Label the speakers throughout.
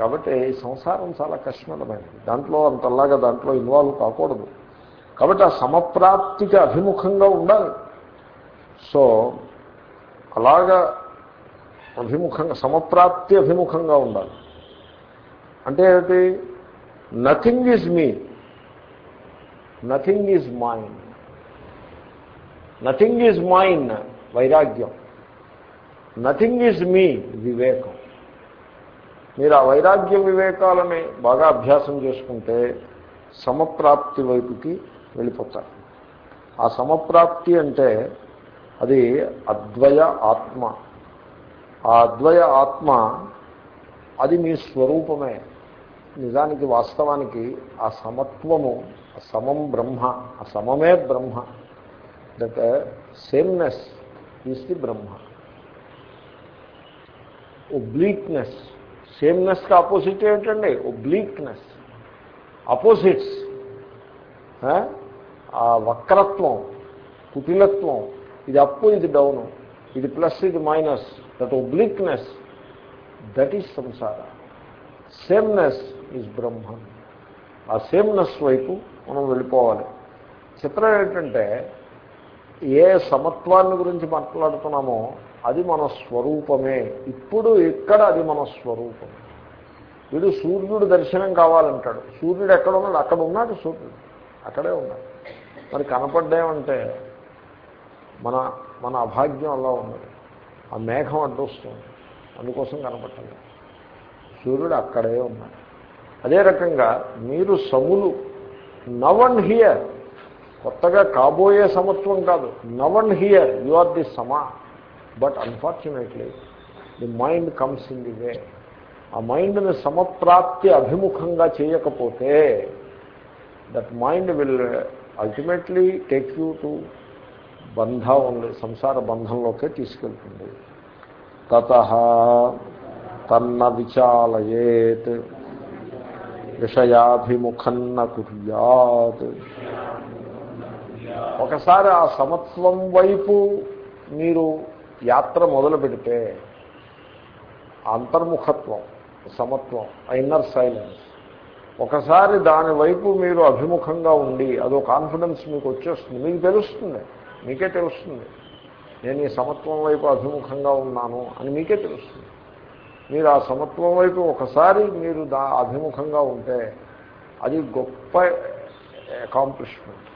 Speaker 1: కాబట్టి సంసారం చాలా కష్టమైనది. దాంట్లో అంతలాగా దాంట్లో ఇన్వాల్వ్ కాకూడదు. కాబట్టి ఆ సమప్రాప్తికి అభిముఖంగా ఉండాలి. సో అలాగా అభిముఖంగా సమప్రాప్తి అభిముఖంగా ఉండాలి. అంటే ఏమిటి? Nothing is me nothing is mind nothing is mind వైరాగ్యం. నథింగ్ ఈజ్ మీ వివేకం. మీరు ఆ వైరాగ్య వివేకాలని బాగా అభ్యాసం చేసుకుంటే సమప్రాప్తి వైపుకి వెళ్ళిపోతారు. ఆ సమప్రాప్తి అంటే అది అద్వయ ఆత్మ. ఆ అద్వయ ఆత్మ అది మీ స్వరూపమే. నిజానికి వాస్తవానికి ఆ సమత్వము సమం బ్రహ్మ ఆ సమమే Brahma. That sameness is the Brahma. Obliqueness సేమ్నెస్కి opposite ఏమిటండి? బ్లీక్నెస్ అపోజిట్స్ ఆ? వక్రత్వం కుటిలత్వం ఇది అప్పు ఇది డౌను ఇది ప్లస్ ఇది minus that obliqueness that is samsara sameness is Brahma ఆ సేమ్నెస్ వైపు మనం వెళ్ళిపోవాలి. చిత్రం ఏంటంటే ఏ సమత్వాన్ని గురించి మాట్లాడుతున్నామో అది మన స్వరూపమే. ఇప్పుడు ఇక్కడ అది మన స్వరూపం. వీడు సూర్యుడు దర్శనం కావాలంటాడు. సూర్యుడు ఎక్కడ ఉన్నాడు అక్కడ ఉన్నాడు సూర్యుడు. అక్కడే ఉన్నాడు. మరి కనపడ్డామంటే మన మన అభాగ్యం అలా ఉన్నది ఆ మేఘం అడ్డొస్తుంది. అందుకోసం కనపట్టలేదు సూర్యుడు అక్కడే ఉన్నాడు. అదే రకంగా మీరు సములు నవన్ హియర్ కొత్తగా కాబోయే సమత్వం కాదు. నవన్ హియర్ యు ఆర్ ది సమా but unfortunately the mind comes in the way ఆ మైండ్ని సమప్రాప్తి అభిముఖంగా చేయకపోతే that mind will ultimately take you to బంధ ఉంది సంసార బంధంలోకే తీసుకెళ్తుంది. తత తన్న విచాలయేత్ విషయాభిముఖన్న కుర్యాత్. ఒకసారి ఆ సమత్వం వైపు మీరు యాత్ర మొదలు పెడితే అంతర్ముఖత్వం సమత్వం ఇన్నర్ సైలెన్స్ ఒకసారి దాని వైపు మీరు అభిముఖంగా ఉండి అదో కాన్ఫిడెన్స్ మీకు వచ్చేస్తుంది. మీకు తెలుస్తుంది. మీకే తెలుస్తుంది. నేను ఈ సమత్వం వైపు అభిముఖంగా ఉన్నాను అని మీకే తెలుస్తుంది. మీరు ఆ సమత్వం వైపు ఒకసారి మీరు దా అభిముఖంగా ఉంటే అది గొప్ప అకాంప్లిష్మెంట్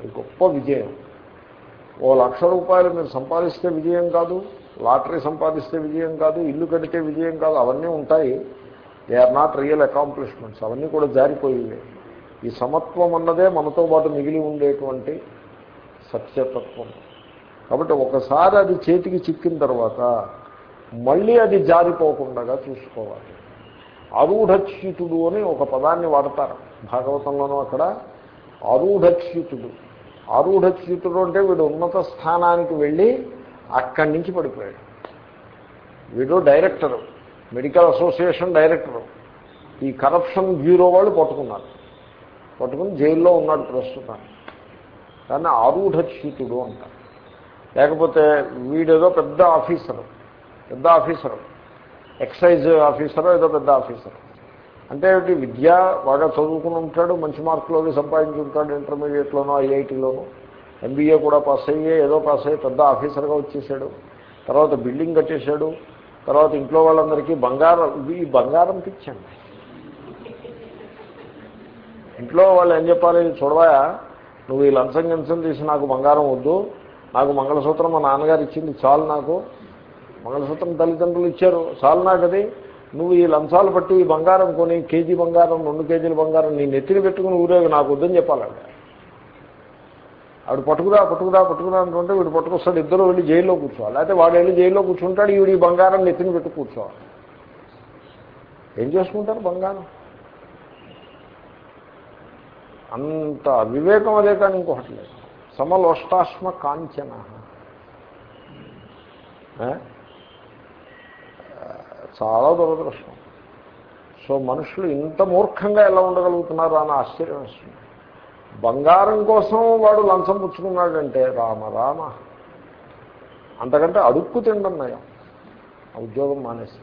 Speaker 1: అది గొప్ప విజయం. ఓ లక్ష రూపాయలు మీరు సంపాదిస్తే విజయం కాదు లాటరీ సంపాదిస్తే విజయం కాదు ఇల్లు కడితే విజయం కాదు అవన్నీ ఉంటాయి. They are not real accomplishments అవన్నీ కూడా జారిపోయేవి ఈ సమత్వం అన్నదే మనతో పాటు మిగిలి ఉండేటువంటి సత్యతత్వం. కాబట్టి ఒకసారి అది చేతికి చిక్కిన తర్వాత మళ్ళీ అది జారిపోకుండా చూసుకోవాలి. ఆరూఢచ్యుతుడు అని ఒక పదాన్ని వాడతారు. భాగవతంలోనూ అక్కడ ఆరూఢచ్యుతుడు ఆరూఢచ్యుతుడు అంటే వీడు ఉన్నత స్థానానికి వెళ్ళి అక్కడి నుంచి పడిపోయాడు. వీడు డైరెక్టరు మెడికల్ అసోసియేషన్ డైరెక్టరు. ఈ కరప్షన్ బ్యూరో వాళ్ళు పట్టుకున్నారు. పట్టుకుని జైల్లో ఉన్నాడు ప్రస్తుతం దాన్ని ఆరూఢచ్యుతుడు అంటారు. లేకపోతే వీడేదో పెద్ద ఆఫీసరు పెద్ద ఆఫీసరు. ఎక్సైజ్ ఆఫీసరు ఏదో పెద్ద ఆఫీసర్. అంటే విద్య బాగా చదువుకుని ఉంటాడు మంచి మార్కులు అవి సంపాదించి ఉంటాడు ఇంటర్మీడియట్లోనో ఐఐటీలోనో. ఎంబీఏ కూడా పాస్ అయ్యే ఏదో పాస్ అయ్యి పెద్ద ఆఫీసర్గా వచ్చేసాడు. తర్వాత బిల్డింగ్ కట్టేశాడు. తర్వాత ఇంట్లో వాళ్ళందరికీ బంగారం ఈ బంగారం పిచ్చండి ఇంట్లో వాళ్ళు ఏం చెప్పాలి? చూడవా నువ్వు ఈ లంచం గించం తీసి నాకు బంగారం వద్దు. నాకు మంగళసూత్రం మా నాన్నగారు ఇచ్చింది చాలు నాకు. మంగళసూత్రం తల్లిదండ్రులు ఇచ్చారు. చాలు నాకు అది నువ్వు ఈ లంచాలు పట్టి ఈ బంగారం కొని కేజీ బంగారం రెండు కేజీల బంగారం నీ నెత్తిని పెట్టుకుని ఊరేగి నాకు వద్దని చెప్పాలండి ఆవిడ పట్టుకురా పట్టుకురా పట్టుకురా అంటుంటే వీడు పట్టుకొస్తాడు ఇద్దరు వెళ్ళి జైల్లో కూర్చోవాలి. అయితే వాడు వెళ్ళి జైల్లో కూర్చుంటాడు ఈవిడ ఈ బంగారం నెత్తిని పెట్టి కూర్చోవాలి. ఏం చేసుకుంటారు బంగారం? అంత వివేకం అదే కానీ ఇంకొకటి లేదు. సమలోష్టాశ్మ కాంచన చాలా దురదృష్టం. సో మనుషులు ఇంత మూర్ఖంగా ఎలా ఉండగలుగుతున్నారు అని ఆశ్చర్యం వస్తుంది. బంగారం కోసం వాడు లంచం పుచ్చుకున్నాడంటే రామ రామ. అంతకంటే అడుక్కు తిండం నయం. ఆ ఉద్యోగం మానేసి.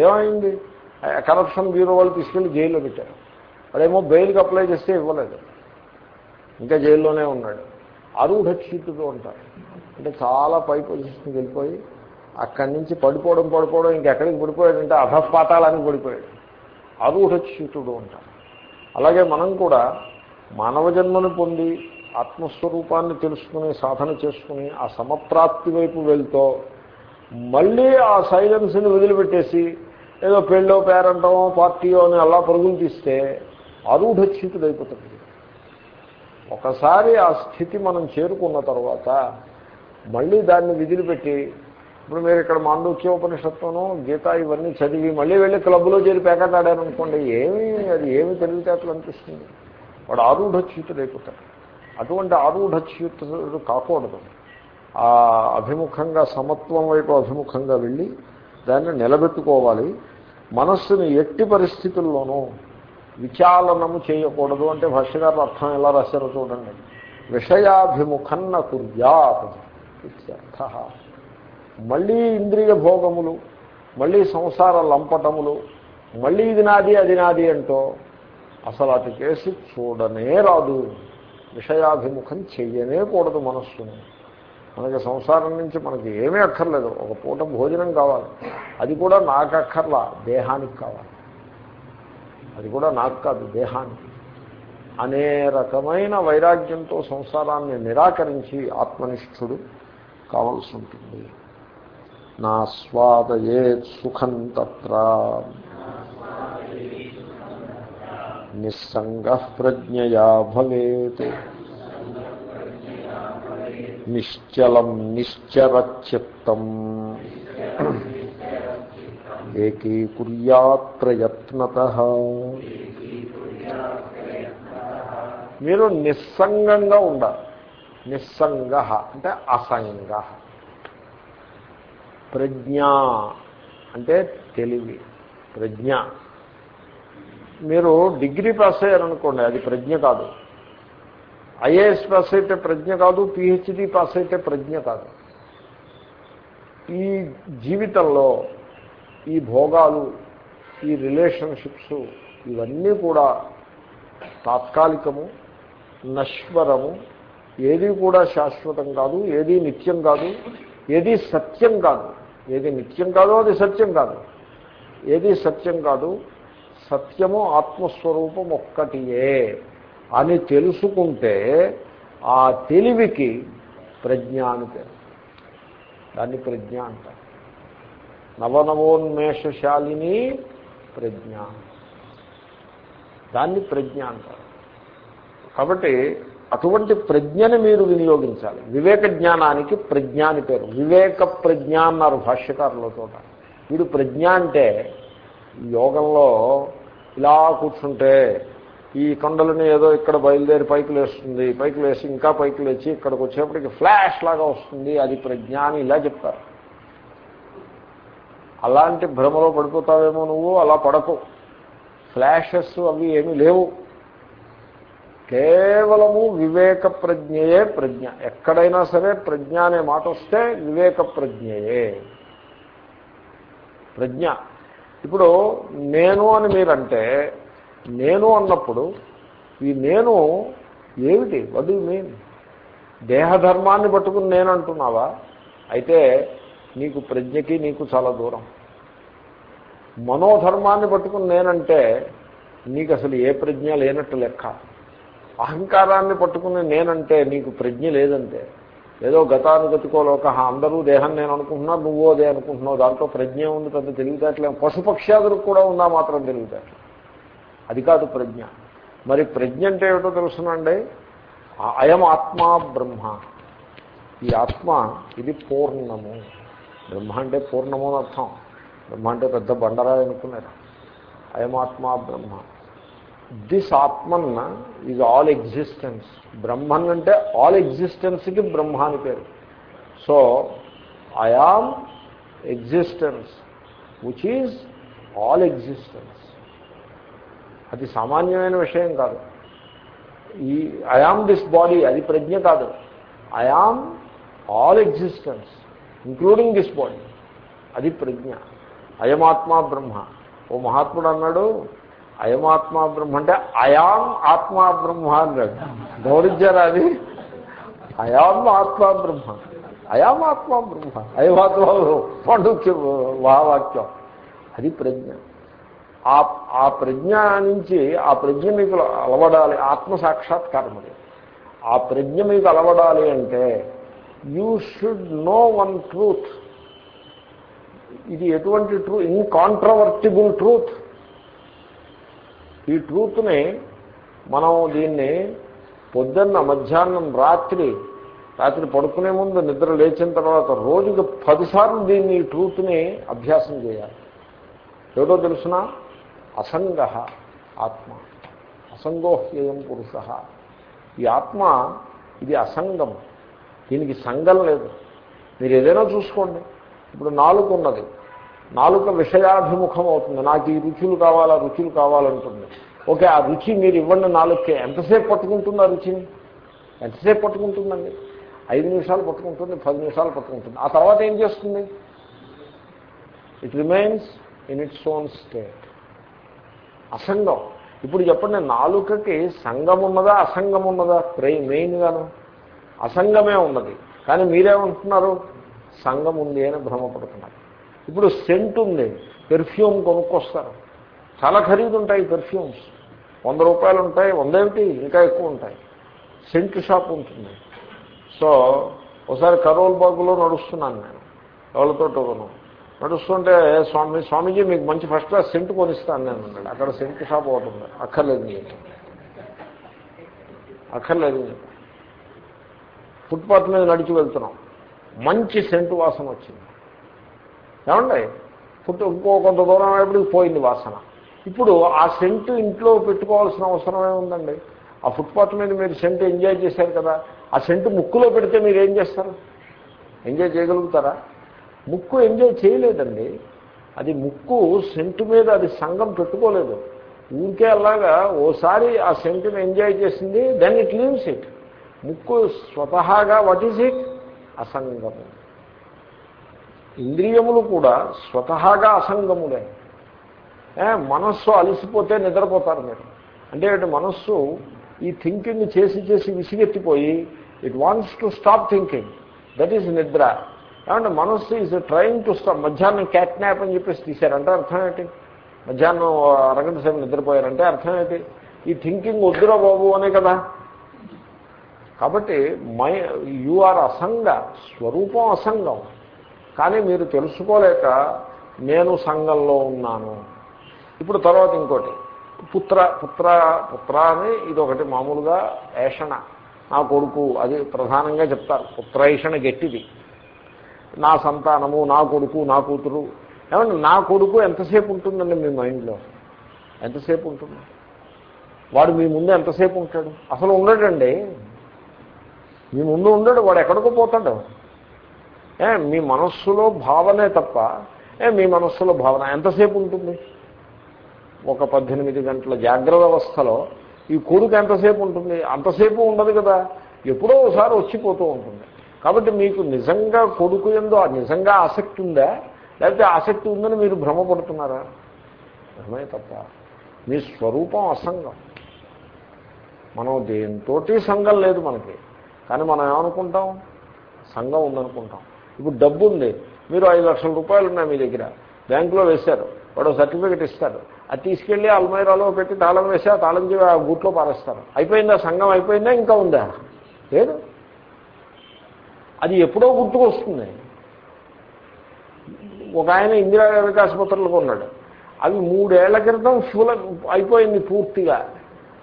Speaker 1: ఏమైంది? కరప్షన్ బ్యూరో వాళ్ళు తీసుకెళ్ళి జైల్లో పెట్టారు. వాడేమో బెయిల్కి అప్లై చేస్తే ఇవ్వలేదు. ఇంకా జైల్లోనే ఉన్నాడు. అరూఢక్షితుడు ఉంటారు అంటే చాలా పై పొజిషన్కి వెళ్ళిపోయి అక్కడి నుంచి పడిపోవడం పడిపోవడం ఇంకెక్కడికి పడిపోయాడంటే అధపాతాలని పడిపోయాడు. అరూఢచ్యుతుడు అంటారు. అలాగే మనం కూడా మానవ జన్మను పొంది ఆత్మస్వరూపాన్ని తెలుసుకుని సాధన చేసుకుని ఆ సమప్రాప్తి వైపు వెళ్తూ మళ్ళీ ఆ సైలెన్స్ని వదిలిపెట్టేసి ఏదో పెళ్ళో పేరంటో పార్టీయో అని అలా పరుగులు తీస్తే అరూఢచ్యుతుడైపోతుంది ఒకసారి ఆ స్థితి మనం చేరుకున్న తర్వాత మళ్ళీ దాన్ని విదిలిపెట్టి ఇప్పుడు మీరు ఇక్కడ మాండూక్యోపనిషత్తును గీత ఇవన్నీ చదివి మళ్ళీ వెళ్ళి క్లబ్లో చేరి పేకాట ఆడారనుకోండి ఏమి అది ఏమి తెలివితేటలు అనిపిస్తుంది. వాడు ఆరూఢచ్యుతుడైపోతాడు. అటువంటి ఆరూఢచ్యుతుడు కాకూడదు. ఆ అభిముఖంగా సమత్వం వైపు అభిముఖంగా వెళ్ళి దాన్ని నిలబెట్టుకోవాలి. మనస్సుని ఎట్టి పరిస్థితుల్లోనూ విచాలనము చేయకూడదు అంటే భాష్యగారు అర్థం ఎలా రాశారో చూడండి. విషయాభిముఖన్న కుర్యాత్ ఇత్యర్థ. మళ్ళీ ఇంద్రియ భోగములు మళ్ళీ సంసార లంపటములు మళ్ళీ ఇది నాది అది నాది అంటూ అసలు అటు చేసి చూడనే రాదు. విషయాభిముఖం చెయ్యనే కూడదు మనస్సును. మనకి సంసారం నుంచి మనకి ఏమీ అక్కర్లేదు. ఒక పూట భోజనం కావాలి. అది కూడా నాకు అక్కర్లా దేహానికి కావాలి. అది కూడా నాకు కాదు దేహానికి. అనే రకమైన వైరాగ్యంతో సంసారాన్ని నిరాకరించి ఆత్మనిష్ఠుడు కావాల్సి ఉంటుంది. నాస్వాదయేత్ సుఖం తత్ర. నిస్సంగ ప్రజ్ఞయా భవేత్. నిశ్చలం నిశ్చరచిత్తం ఏకీకుర్యాత్ ప్రయత్నత మీరు నిస్సంగంగా ఉండాలి. నిస్సంగ అంటే అసంగ. ప్రజ్ఞ అంటే తెలివి. ప్రజ్ఞ. మీరు డిగ్రీ పాస్ అయ్యారనుకోండి అది ప్రజ్ఞ కాదు. ఐఏఎస్ పాస్ అయితే ప్రజ్ఞ కాదు పిహెచ్డి పాస్ అయితే ప్రజ్ఞ కాదు. ఈ జీవితంలో ఈ భోగాలు ఈ రిలేషన్షిప్స్ ఇవన్నీ కూడా తాత్కాలికము నశ్వరము. ఏది కూడా శాశ్వతం కాదు ఏది నిత్యం కాదు ఏది సత్యం కాదు. ఏది నిత్యం కాదో అది సత్యం కాదు. ఏది సత్యం కాదు సత్యము ఆత్మస్వరూపం ఒక్కటియే అని తెలుసుకుంటే ఆ తెలివికి ప్రజ్ఞ అని పేరు. దాన్ని ప్రజ్ఞ అంటారు. నవనవోన్మేషశాలిని ప్రజ్ఞ. దాన్ని ప్రజ్ఞ అంటారు. కాబట్టి అటువంటి ప్రజ్ఞని మీరు వినియోగించాలి. వివేక జ్ఞానానికి ప్రజ్ఞ అని పేరు. వివేక ప్రజ్ఞ అన్నారు భాష్యకారుల చోట. వీడు ప్రజ్ఞ అంటే యోగంలో ఇలా కూర్చుంటే ఈ కొండలని ఏదో ఇక్కడ బయలుదేరి పైకి లేస్తుంది పైకి వేసి ఇంకా పైకి లేచి ఇక్కడికి వచ్చేప్పటికి ఫ్లాష్ లాగా వస్తుంది. అది ప్రజ్ఞ అని ఇలా చెప్తారు. అలాంటి భ్రమలో పడిపోతావేమో నువ్వు అలా పడకు. ఫ్లాషెస్ అవి ఏమీ లేవు. కేవలము వివేక ప్రజ్ఞయే ప్రజ్ఞ. ఎక్కడైనా సరే ప్రజ్ఞ అనే మాట వస్తే వివేక ప్రజ్ఞయే. ప్రజ్ఞ. ఇప్పుడు నేను అని మీరంటే నేను అన్నప్పుడు ఈ నేను ఏమిటి? వడ్ యూ మీన్ దేహధర్మాన్ని పట్టుకుని నేను అంటున్నావా? అయితే నీకు ప్రజ్ఞకి నీకు చాలా దూరం. మనోధర్మాన్ని పట్టుకుని నేనంటే నీకు అసలు ఏ ప్రజ్ఞ లేనట్టు లెక్క. అహంకారాన్ని పట్టుకుని నేనంటే నీకు ప్రజ్ఞ లేదంటే. ఏదో గతానుగతికో లోక అందరూ దేహం నేను అనుకుంటున్నా నువ్వో అదే అనుకుంటున్నావు దాంట్లో ప్రజ్ఞ ఉంది పెద్ద తెలివితేటలే. పశుపక్ష్యాదులకు కూడా ఉందా మాత్రం తెలివితేట అది కాదు ప్రజ్ఞ. మరి ప్రజ్ఞ అంటే ఏమిటో తెలుసునండి? అయం ఆత్మా బ్రహ్మ. ఈ ఆత్మ ఇది పూర్ణము. బ్రహ్మ అంటే పూర్ణము అని అర్థం. బ్రహ్మ అంటే పెద్ద బండరాయి అనుకున్నారు. అయమాత్మా Brahma. This atman is all existence. Brahman అంటే ఆల్ ఎగ్జిస్టెన్స్కి బ్రహ్మ అని పేరు. So I am existence which is all existence. అది సామాన్యమైన విషయం కాదు. ఈ ఐఆమ్ దిస్ బాడీ అది ప్రజ్ఞ కాదు. I am all existence including this body. అది ప్రజ్ఞ. అయమాత్మా బ్రహ్మ. ఓ మహాత్ముడు అన్నాడు అయమాత్మా బ్రహ్మ అంటే అయాం ఆత్మా బ్రహ్మ అన్నాడు గౌరవించారా అది? అయాం ఆత్మా బ్రహ్మ. అయాం ఆత్మా బ్రహ్మ. అయమాత్మా పండుక్య వాక్యం అది ప్రజ్ఞ. ఆ ఆ ప్రజ్ఞ నుంచి ఆ ప్రజ్ఞ మీకు అలవడాలి. ఆత్మ సాక్షాత్కారం అది. ఆ ప్రజ్ఞ మీకు అలవడాలి అంటే you should know one truth. ఇది ఎటువంటి ట్రూ ఇన్కాంట్రవర్టిబుల్ ట్రూత్. ఈ ట్రూత్ని మనం దీన్ని పొద్దున్న మధ్యాహ్నం రాత్రి రాత్రి పడుకునే ముందు నిద్ర లేచిన తర్వాత రోజుకి పదిసార్లు దీన్ని ఈ ట్రూత్ని అభ్యాసం చేయాలి. ఏదో తెలుసిన? అసంగ ఆత్మ. అసంగోహ్యయం పురుష. ఈ ఆత్మ ఇది అసంగం. దీనికి సంగం లేదు. మీరు ఏదైనా చూసుకోండి. ఇప్పుడు నాలుగు ఉన్నది నాలుక విషయాభిముఖం అవుతుంది నాకు ఈ రుచులు కావాలా రుచులు కావాలంటుంది. ఓకే ఆ రుచి మీరు ఇవ్వండి నాలుగుకే. ఎంతసేపు పట్టుకుంటుంది ఆ రుచిని ఎంతసేపు పట్టుకుంటుందండి? ఐదు నిమిషాలు పట్టుకుంటుంది పది నిమిషాలు పట్టుకుంటుంది. ఆ తర్వాత ఏం చేస్తుంది? It remains in its own state అసంగం. ఇప్పుడు చెప్పండి నాలుకకి సంఘం ఉన్నదా అసంగం ఉన్నదా? ప్రే మెయిన్గాను అసంగమే ఉన్నది. కానీ మీరేమంటున్నారు? సంఘం ఉంది అని భ్రమపడుతున్నారు. ఇప్పుడు సెంట్ ఉంది. పెర్ఫ్యూమ్ కొనుక్కొస్తారు. చాలా ఖరీదు ఉంటాయి పెర్ఫ్యూమ్స్ వంద రూపాయలు ఉంటాయి వందేమిటి? ఇంకా ఎక్కువ ఉంటాయి సెంట్ షాప్ ఉంటుంది. సో ఒకసారి కరోల్ బాగులో నడుస్తున్నాను నేను. ఎవరితో నడుస్తుంటే స్వామి స్వామీజీ మీకు మంచి ఫస్ట్ క్లాస్ సెంట్ కొనిస్తాను నేను అన్నాడు అక్కడ సెంట్ షాప్ ఒకటి ఉంది. అక్కర్లేదు నేను అక్కర్లేదు నేను ఫుట్పాత్ మీద నడిచి వెళ్తున్నాం. మంచి సెంటు వాసన వచ్చింది. ఏమండి? ఫుట్ ఇంకో కొంత దూరం అయినప్పటికి పోయింది వాసన. ఇప్పుడు ఆ సెంటు ఇంట్లో పెట్టుకోవాల్సిన అవసరమే ఉందండి ఆ ఫుట్పాత్ మీద మీరు సెంటు ఎంజాయ్ చేశారు కదా ఆ సెంటు ముక్కులో పెడితే మీరు ఏం చేస్తారు? ఎంజాయ్ చేయగలుగుతారా? ముక్కు ఎంజాయ్ చేయలేదండి. అది ముక్కు సెంటు మీద అది సంఘం పెట్టుకోలేదు. ఊరికే అలాగా ఓసారి ఆ సెంటుని ఎంజాయ్ చేసింది దెన్ ఇట్ లీవ్స్ ఇట్. ముక్కు స్వతహాగా వాట్ ఈజ్ ఇట్? అసంగము. ఇంద్రియములు కూడా స్వతహాగా అసంగములే. మనస్సు అలసిపోతే నిద్రపోతారు మీరు. అంటే మనస్సు ఈ థింకింగ్ చేసి చేసి విసిగెత్తిపోయి it wants to stop thinking that is నిద్ర. ఏమంటే మనస్సు ఈజ్ ట్రైంగ్ టు స్టాప్ మధ్యాహ్నం క్యాట్ న్యాప్ అని చెప్పేసి తీశారంటే అర్థం ఏంటి? మధ్యాహ్నం అరగంట సేపు నిద్రపోయారంటే అర్థం ఏంటి? ఈ థింకింగ్ వద్దురా బాబు అనే కదా. కాబట్టి మై యు ఆర్ అసంగ స్వరూపం అసంగం. కానీ మీరు తెలుసుకోలేక నేను సంఘంలో ఉన్నాను. ఇప్పుడు తర్వాత ఇంకోటి. పుత్ర పుత్ర పుత్ర అని ఇది ఒకటి మామూలుగా ఏషణ. నా కొడుకు అది ప్రధానంగా చెప్తారు. పుత్రైషణ గట్టిది. నా సంతానము నా కొడుకు నా కూతురు. ఏమంటే నా కొడుకు ఎంతసేపు ఉంటుందండి మీ మైండ్లో? ఎంతసేపు ఉంటుంది? వాడు మీ ముందు ఎంతసేపు ఉంటాడు? అసలు ఉండడండి. మీ ముందు ఉండడు వాడు ఎక్కడికో పోతాడు. ఏ మీ మనస్సులో భావనే తప్ప ఏ మీ మనస్సులో భావన ఎంతసేపు ఉంటుంది? ఒక పద్దెనిమిది గంటల జాగ్రత్త వ్యవస్థలో ఈ కొడుకు ఎంతసేపు ఉంటుంది? అంతసేపు ఉండదు కదా. ఎప్పుడో ఒకసారి వచ్చిపోతూ ఉంటుంది. కాబట్టి మీకు నిజంగా కొడుకు ఎందో నిజంగా ఆసక్తి ఉందా? లేకపోతే ఆసక్తి ఉందని మీరు భ్రమపడుతున్నారా? భ్రమే తప్ప. మీ స్వరూపం అసంగం. మనం దేంతోటి సంఘం లేదు మనకి. కానీ మనం ఏమనుకుంటాం? సంఘం ఉందనుకుంటాం. ఇప్పుడు డబ్బు ఉంది. మీరు ఐదు లక్షల రూపాయలు ఉన్నాయి మీ దగ్గర. బ్యాంకులో వేశారు. వాడు సర్టిఫికెట్ ఇస్తారు అది తీసుకెళ్ళి అల్మైరాలో పెట్టి తాళం వేసి ఆ తాళం చేసి ఆ గూట్లో పారేస్తారు. అయిపోయిందా? సంఘం అయిపోయిందా? ఇంకా ఉందా? లేదు. అది ఎప్పుడో గుర్తుకొస్తుంది. ఒక ఆయన ఇందిరా గాంధీ ఆసుపత్రులకు ఉన్నాడు. అవి మూడేళ్ళ క్రితం ఫుల్ అయిపోయింది పూర్తిగా.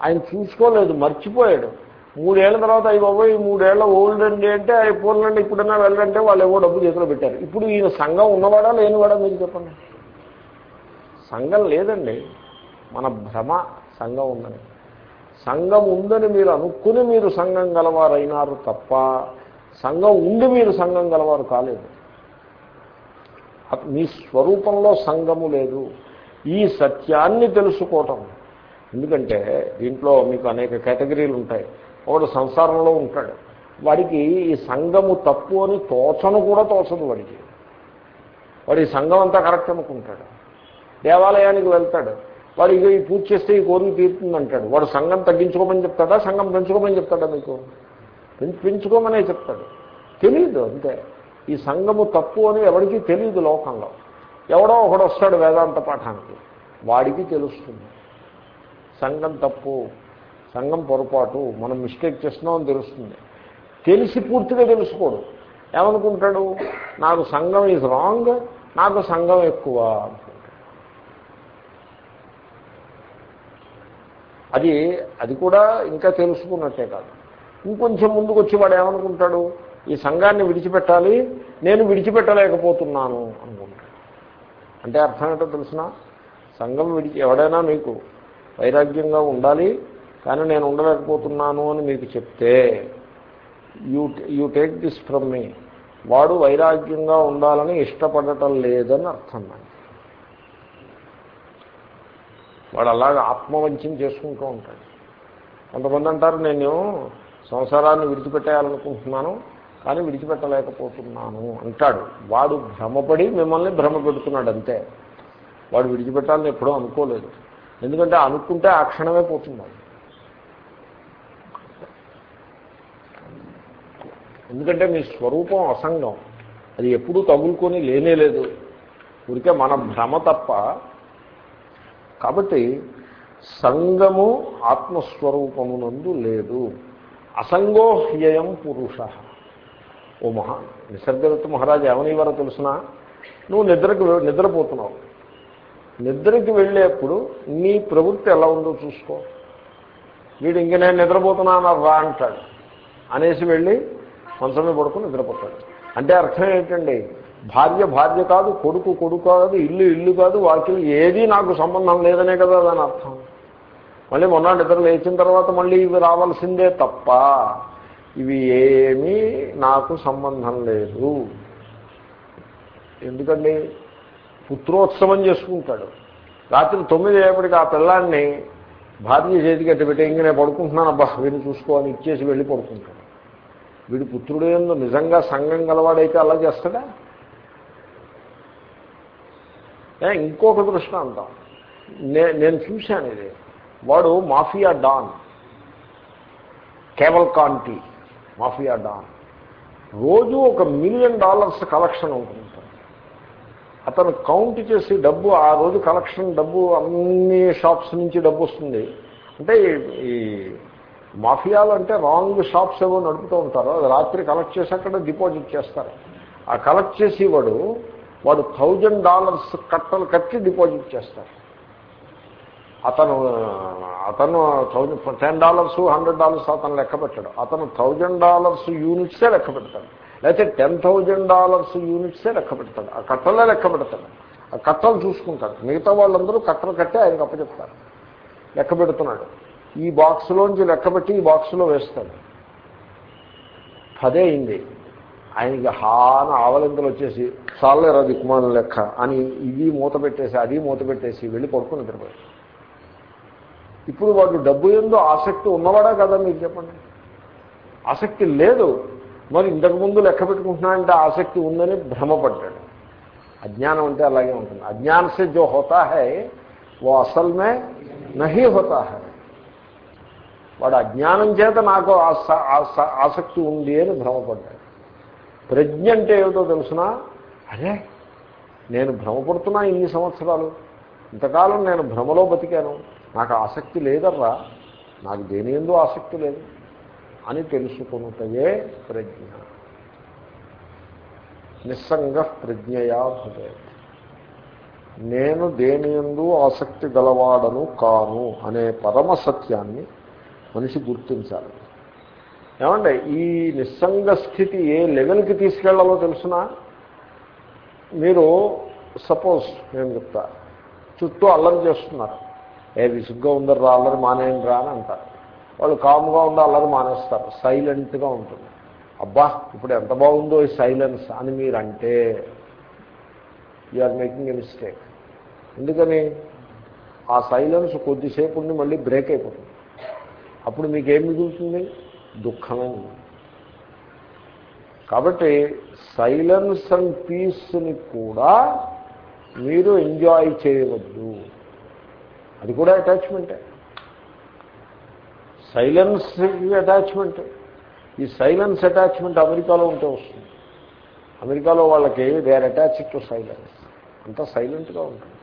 Speaker 1: ఆయన చూసుకోలేదు మర్చిపోయాడు. మూడేళ్ళ తర్వాత అవి బాబోయ్ మూడేళ్ళ ఓల్డ్ అండి అంటే అవి పోలండి ఇప్పుడన్నా వెళ్ళంటే వాళ్ళు ఏవో డబ్బు చేతిలో పెట్టారు. ఇప్పుడు ఈయన సంఘం ఉన్నవాడా లేనివాడా మీరు చెప్పండి. సంఘం లేదండి. మన భ్రమ సంఘం ఉందని సంఘం ఉందని మీరు అనుకుని మీరు సంఘం గలవారైనారు తప్ప సంఘం ఉండి మీరు సంఘం గలవారు కాలేదు. మీ స్వరూపంలో సంఘము లేదు. ఈ సత్యాన్ని తెలుసుకోవటం. ఎందుకంటే దీంట్లో మీకు అనేక కేటగిరీలు ఉంటాయి ఒకడు సంసారంలో ఉంటాడు. వాడికి ఈ సంఘము తప్పు అని తోచను కూడా తోచదు వాడికి. వాడు ఈ సంఘం అంతా కరెక్ట్ అనుకుంటాడు. దేవాలయానికి వెళ్తాడు. వాడు ఇక ఈ పూజ చేస్తే ఈ కోరిక తీరుతుంది అంటాడు వాడు సంఘం తగ్గించుకోమని చెప్తాడా? సంఘం పెంచుకోమని చెప్తాడా మీకు పెంచుకోమనే చెప్తాడు. తెలియదు అంతే. ఈ సంఘము తప్పు అని ఎవరికీ తెలియదు లోకంలో. ఎవడో ఒకడు వస్తాడు వేదాంత పాఠానికి. వాడికి తెలుస్తుంది. సంఘం తప్పు. సంఘం పొరపాటు మనం మిస్టేక్ చేస్తున్నామని తెలుస్తుంది. తెలిసి పూర్తిగా తెలుసుకోడు. ఏమనుకుంటాడు? నాకు సంఘం ఈజ్ రాంగ్ నాకు సంఘం ఎక్కువ అది అది కూడా ఇంకా తెలుసుకున్నట్టే కాదు. ఇంకొంచెం ముందుకు వచ్చి వాడు ఏమనుకుంటాడు? ఈ సంఘాన్ని విడిచిపెట్టాలి నేను విడిచిపెట్టలేకపోతున్నాను అనుకుంటాడు. అంటే అర్థం ఏంటో తెలిసిన? సంఘం విడిచి ఎవడైనా మీకు వైరాగ్యంగా ఉండాలి కానీ నేను ఉండలేకపోతున్నాను అని మీకు చెప్తే you you take this from me వాడు వైరాగ్యంగా ఉండాలని ఇష్టపడటం లేదని అర్థం నాకు. వాడు అలాగ ఆత్మవంచం చేసుకుంటూ ఉంటాడు. కొంతమంది అంటారు నేను సంసారాన్ని విడిచిపెట్టేయాలనుకుంటున్నాను కానీ విడిచిపెట్టలేకపోతున్నాను అంటాడు. వాడు భ్రమపడి మిమ్మల్ని భ్రమ పెడుతున్నాడు అంతే. వాడు విడిచిపెట్టాలని ఎప్పుడూ అనుకోలేదు. ఎందుకంటే అనుకుంటే ఆ క్షణమే పోతుంది అది. ఎందుకంటే మీ స్వరూపం అసంగం. అది ఎప్పుడూ తగులుకొని లేనే లేదు. ఊరికే మన భ్రమ తప్ప. కాబట్టి సంగము ఆత్మస్వరూపమునందు లేదు. అసంగో హ్యయం పురుష. ఓ మహా నిసర్గదత్త మహారాజు ఏమనివారో తెలిసిన? నువ్వు నిద్రకు నిద్రపోతున్నావు. నిద్రకి వెళ్ళేప్పుడు నీ ప్రవృత్తి ఎలా ఉందో చూసుకో. వీడు ఇంక నేను నిద్రపోతున్నాను రా అంటాడు. అనేసి వెళ్ళి మంచమే పడుకుని నిద్రపోతాడు. అంటే అర్థం ఏంటండి? భార్య భార్య కాదు కొడుకు కొడుకు కాదు ఇల్లు ఇల్లు కాదు వాకిలు ఏది నాకు సంబంధం లేదనే కదా దాని అర్థం. మళ్ళీ మొన్న నిద్ర లేచిన తర్వాత మళ్ళీ ఇవి రావాల్సిందే తప్ప ఇవి ఏమీ నాకు సంబంధం లేదు. ఎందుకండి? పుత్రోత్సవం చేసుకుంటాడు. రాత్రి తొమ్మిది అయ్యేపటికి ఆ పిల్లాన్ని భార్య చేతికి అట్టు పెట్టి ఇంక నేను పడుకుంటున్నాను అబ్బా వీళ్ళు చూసుకోవాలి ఇచ్చేసి వెళ్ళి పడుకుంటాడు. వీడి పుత్రుడు నిజంగా సంఘం గలవాడైతే అలా చేస్తాడా? ఇంకొక ఇంకొక దృష్టాంతం నే నేను చూశాను ఇది. వాడు మాఫియా డాన్. కేవల్ కాంటీ మాఫియా డాన్. రోజు ఒక మిలియన్ డాలర్స్ కలెక్షన్ ఉంటుంది అతను కౌంట్ చేసి డబ్బు ఆ రోజు కలెక్షన్ డబ్బు అన్ని షాప్స్ నుంచి డబ్బు వస్తుంది. అంటే ఈ మాఫియాలు అంటే రాంగ్ షాప్స్ ఏవో నడుపుతూ ఉంటారు. అది రాత్రి కలెక్ట్ చేసి అక్కడ డిపాజిట్ చేస్తారు. ఆ కలెక్ట్ చేసేవాడు వాడు వాడు థౌజండ్ డాలర్స్ కట్టలు కట్టి డిపాజిట్ చేస్తారు. అతను అతను thousand ten dollars hundred dollars అతను లెక్క పెట్టాడు. అతను థౌజండ్ డాలర్స్ యూనిట్సే లెక్క పెడతాడు. లేకపోతే టెన్ థౌజండ్ డాలర్స్ యూనిట్సే లెక్క పెడతాడు. ఆ కట్టలే లెక్క పెడతాడు. ఆ కట్టలు చూసుకుంటాడు. మిగతా వాళ్ళందరూ కట్టలు కట్టే ఆయనకు అప్పచెప్తారు. లెక్క పెడుతున్నాడు. ఈ బాక్స్లోంచి లెక్కబెట్టి ఈ బాక్స్లో వేస్తాడు. పదే అయింది. ఆయనకి హాన ఆవలింతలు వచ్చేసి చాలేరా దిక్కుమాల లెక్క అని ఇది మూత పెట్టేసి అది మూత పెట్టేసి వెళ్ళి పడుకుని నిద్రపోయాడు. ఇప్పుడు వాడు డబ్బు ఎందు ఆసక్తి ఉన్నవాడా కదా మీరు చెప్పండి? ఆసక్తి లేదు. మరి ఇంతకుముందు లెక్క పెట్టుకుంటున్నాడంటే ఆసక్తి ఉందని భ్రమపడ్డాడు. అజ్ఞానం అంటే అలాగే ఉంటుంది. అజ్ఞాన్ సే జో హోతా హై ఓ అసల్ మే హోతా హై. వాడు అజ్ఞానం చేత నాకు ఆసక్తి ఉంది అని భ్రమపడ్డాడు. ప్రజ్ఞ అంటే ఏమిటో తెలుసునా? అరే నేను భ్రమపడుతున్నా ఇన్ని సంవత్సరాలు. ఇంతకాలం నేను భ్రమలో బతికాను. నాకు ఆసక్తి లేదర్రా. నాకు దేని ఎందు ఆసక్తి లేదు అని తెలుసుకున్నటయే ప్రజ్ఞ. నిస్సంగ ప్రజ్ఞయా భవేత్. నేను దేని ఎందు ఆసక్తి గలవాడను కాను అనే పరమ సత్యాన్ని మనిషి గుర్తించాలి. ఏమంటే ఈ నిస్సంగ స్థితి ఏ లెవెల్కి తీసుకెళ్ళాలో తెలుసునా? మీరు సపోజ్ నేను చెప్తా చుట్టూ అల్లరి చేస్తున్నారు. ఏ విసుగ్గా ఉందరా అల్లరి మానేయండి రా అని అంటారు. వాళ్ళు కామ్గా ఉందా అల్లరి మానేస్తారు సైలెంట్గా ఉంటుంది. అబ్బా ఇప్పుడు ఎంత బాగుందో ఈ సైలెన్స్ అని మీరు అంటే you are making a mistake. ఎందుకని? ఆ సైలెన్స్ కొద్దిసేపు ఉండి మళ్ళీ బ్రేక్ అయిపోతుంది. అప్పుడు మీకు మిగులుతుంది? దుఃఖమే కాబట్టి సైలెన్స్ అండ్ పీస్ని కూడా మీరు ఎంజాయ్ చేయవద్దు. అది కూడా అటాచ్మెంటే సైలెన్స్ అటాచ్మెంట్ ఈ సైలెన్స్ అటాచ్మెంట్ అమెరికాలో ఉంటే వస్తుంది. అమెరికాలో వాళ్ళకి they are attach to silence అంతా సైలెంట్గా ఉంటుంది.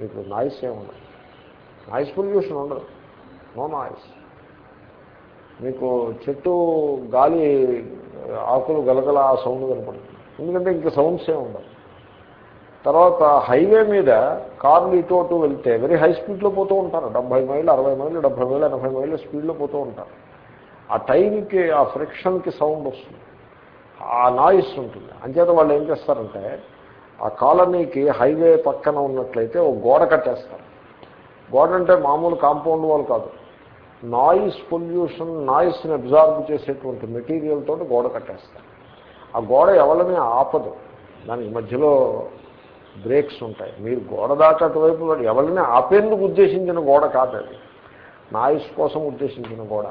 Speaker 1: మీకు నాయిస్ ఏముండదు. నాయిస్ పొల్యూషన్ ఉండదు. నో నాయిస్ మీకు చెట్టు గాలి ఆకులు గలగల ఆ సౌండ్ కనపడుతుంది ఎందుకంటే ఇంకా సౌండ్స్ ఏమి ఉండవు. తర్వాత హైవే మీద కార్లు ఇటు అటు వెళ్తే వెరీ హై స్పీడ్లో పోతూ ఉంటారు. డెబ్బై మైళ్ళు అరవై మైళ్ళు డెబ్బై మైళ్ళు ఎనభై మైళ్ళు స్పీడ్లో పోతూ ఉంటారు. ఆ టైంకి ఆ ఫ్రిక్షన్కి సౌండ్ వస్తుంది. ఆ నాయిస్ ఉంటుంది. అంచేత వాళ్ళు ఏం చేస్తారంటే ఆ కాలనీకి హైవే పక్కన ఉన్నట్లయితే ఒక గోడ కట్టేస్తారు. గోడ అంటే మామూలు కాంపౌండ్ వాళ్ళు కాదు. నాయిస్ పొల్యూషన్ నాయిస్ని అబ్జార్బ్ చేసేటువంటి మెటీరియల్ తోటి గోడ కట్టేస్తారు. ఆ గోడ ఎవరిని ఆపదు. దానికి మధ్యలో బ్రేక్స్ ఉంటాయి. మీరు గోడ దాకా అటువైపు ఎవరిని ఆపేందుకు ఉద్దేశించిన గోడ కాదు అది. నాయిస్ కోసం ఉద్దేశించిన గోడ.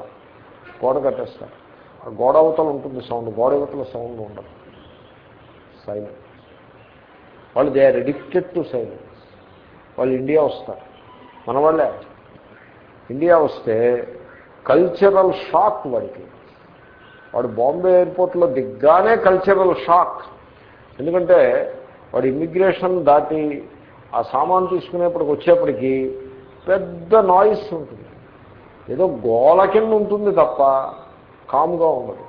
Speaker 1: గోడ కట్టేస్తారు. ఆ గోడ అవతల ఉంటుంది సౌండ్ గోడ అవతల సౌండ్ ఉండదు. సైలెంట్ వాళ్ళు they are addicted to silence వాళ్ళు ఇండియా వస్తారు. మన వాళ్ళే. ఇండియా వస్తే కల్చరల్ షాక్ వాడికి. వాడు బాంబే ఎయిర్పోర్ట్లో దిగ్గానే కల్చరల్ షాక్ ఎందుకంటే వాడు ఇమ్మిగ్రేషన్ దాటి ఆ సామాన్ తీసుకునేప్పటికి వచ్చేప్పటికీ పెద్ద నాయిస్ ఉంటుంది. ఏదో గోల కింద ఉంటుంది తప్ప కామ్గా ఉండదు.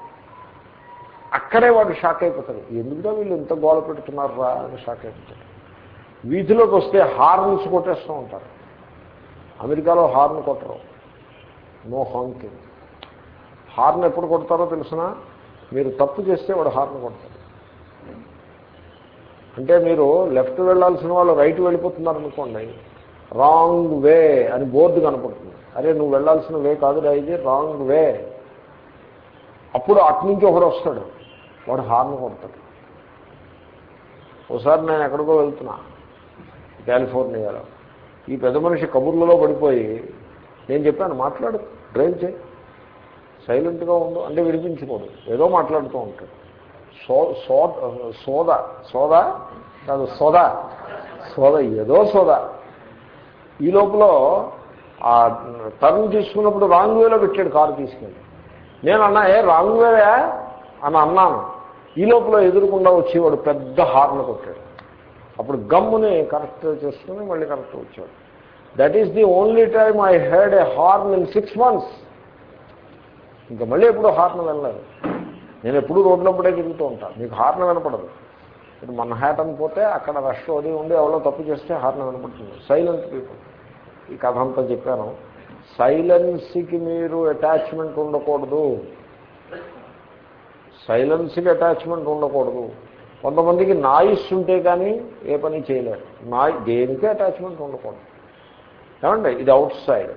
Speaker 1: అక్కడే వాడు షాక్ అయిపోతాడు. ఎందుకుగా వీళ్ళు ఇంత గోల పెడుతున్నారా అని షాక్ అయిపోతాడు. వీధిలోకి వస్తే హార్న్స్ కొట్టేస్తూ ఉంటారు. అమెరికాలో హార్న్ కొట్టరు. నో హాంకింగ్ హార్న్ ఎప్పుడు కొడతారో తెలిసిన మీరు తప్పు చేస్తే వాడు హార్న్ కొడతారు అంటే మీరు లెఫ్ట్ వెళ్ళాల్సిన వాళ్ళు రైట్ వెళ్ళిపోతున్నారు అనుకోండి రాంగ్ వే అని బోర్డు కనపడుతుంది. అరే నువ్వు వెళ్ళాల్సిన వే కాదురా ఇది రాంగ్ వే. అప్పుడు అట్నుంచి ఒకడు వస్తాడు వాడు హార్న్ కొడతాడు. ఒకసారి నేను ఎక్కడికో వెళ్తున్నా కాలిఫోర్నియాలో. ఈ పెద్ద మనిషి కబుర్లలో పడిపోయి నేను చెప్పాను మాట్లాడు డ్రైవ్ చేయి. సైలెంట్గా ఉండు అంటే వినిపించుకోడు ఏదో మాట్లాడుతూ ఉంటాడు. సో సోద. సోదా? కాదు సోద. సోద ఏదో సోద. ఈ లోపల ఆ టర్న్ తీసుకున్నప్పుడు రాంగ్ వేలో పెట్టాడు కారు తీసుకెళ్ళి. నేను అన్నా ఏ రాంగ్ వేయా? అని అన్నాను. ఈ లోపల ఎదురుకుండా వచ్చేవాడు పెద్ద హార్న్ కొట్టాడు. అప్పుడు గమ్ముని కరెక్ట్ చేసుకుని మళ్ళీ కరెక్ట్ వచ్చాడు. That is the only time I had a horn in six months ఇంకా మళ్ళీ ఎప్పుడు హార్న్ వెళ్ళలేదు నేను ఎప్పుడు రోడ్లప్పుడే తిరుగుతూ ఉంటాను మీకు హార్న్ వినపడదు. ఇప్పుడు మన హ్యాటన్ పోతే అక్కడ రష్ అది ఉండి ఎవరో తప్పు చేస్తే హార్న్ వినపడుతుంది. సైలెంట్ పీపుల్ ఈ కథ అంతా చెప్పాను. సైలెన్స్కి మీరు అటాచ్మెంట్ ఉండకూడదు. సైలెన్స్కి అటాచ్మెంట్ ఉండకూడదు. కొంతమందికి నాయిస్ ఉంటే కానీ ఏ పని చేయలేరు. నా దేనికి అటాచ్మెంట్ ఉండకూడదు. ఏమండి? ఇది అవుట్ సైడ్